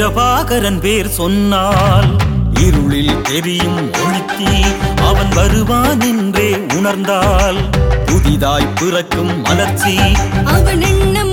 பிரபாகரன் பேர் சொன்னால் இருளில் தெரியும் ஒழுத்தி அவன் வருவான் என்றே உணர்ந்தால் புதிதாய் பிறக்கும் மலர்ச்சி அவன் எண்ணம்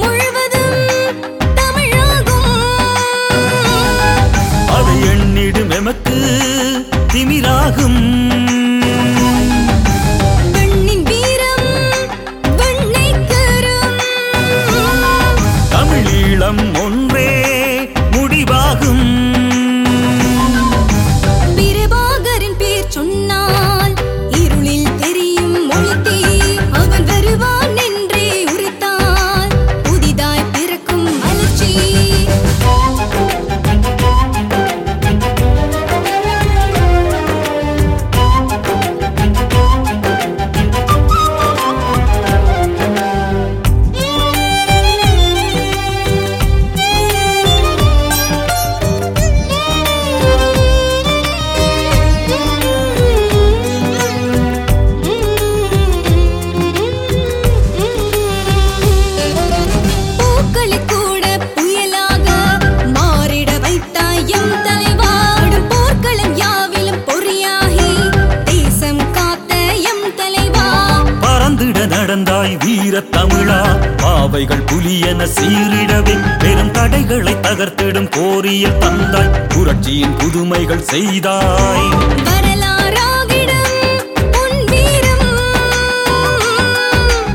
புலியென சீரிடவே பெரும் தடைகளை தகர்த்திடும் கோரியல் தந்தாய். புரட்சியின் புதுமைகள் செய்தாய்.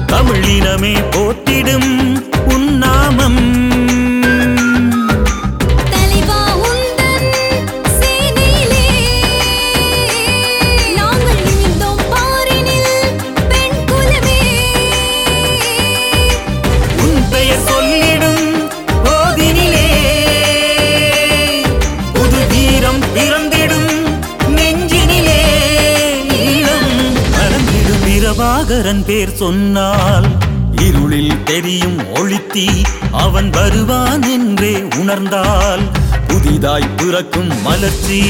தமிழினமே போற்றிடும். பிரபாகரன் பேர் சொன்னால் இருளில் தெரியும் ஒழித்தி அவன் வருவான் என்றே உணர்ந்தால் புதிதாய் பிறக்கும் மலர்ச்சி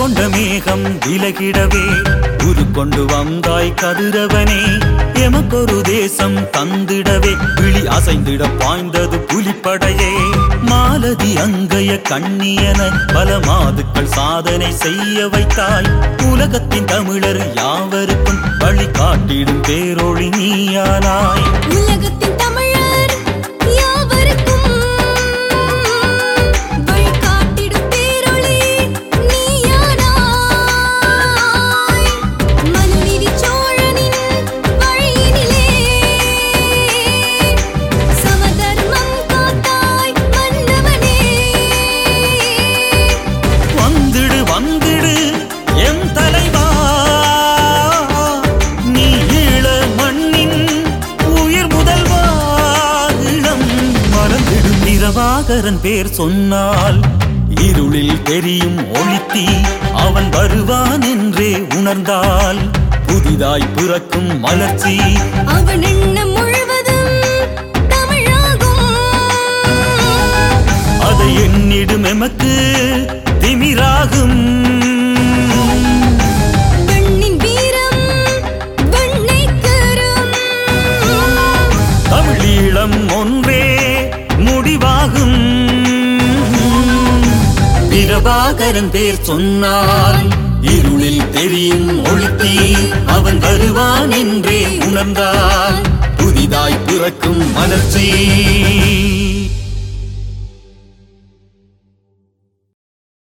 கொண்ட மேகம் விலகிடவே. உருக்கொண்டு வந்தாய் கதிரவனே எமக்கொரு தேசம் தந்திடவே. விழி அசைந்திட பாய்ந்தது புலிப்படையே. மாலதி அங்கைய கண்ணியன பல மாதுக்கள் சாதனை செய்ய வைத்தாய். உலகத்தின் தமிழர் யாவருக்கும் வழி காட்டிடும் பேரொளி நீயானாய் பிரபாகரன் பேர் சொன்னால் இருளில் தெரியும் ஒளித்தி அவன் வருவான் என்றே உணர்ந்தால் புதிதாய் பிறக்கும் மலர்ச்சி. அவன் எண்ணம் முழுவதும் அதை எண்ணிடும் எமக்கு திமிராகும். பிரபாகரன் பேர் சொன்னால் இருளில் தெரியும் ஒழுத்தி அவன் வருவான் என்றே உணர்ந்தால் புதிதாய் பிறக்கும் மலர்ச்சி.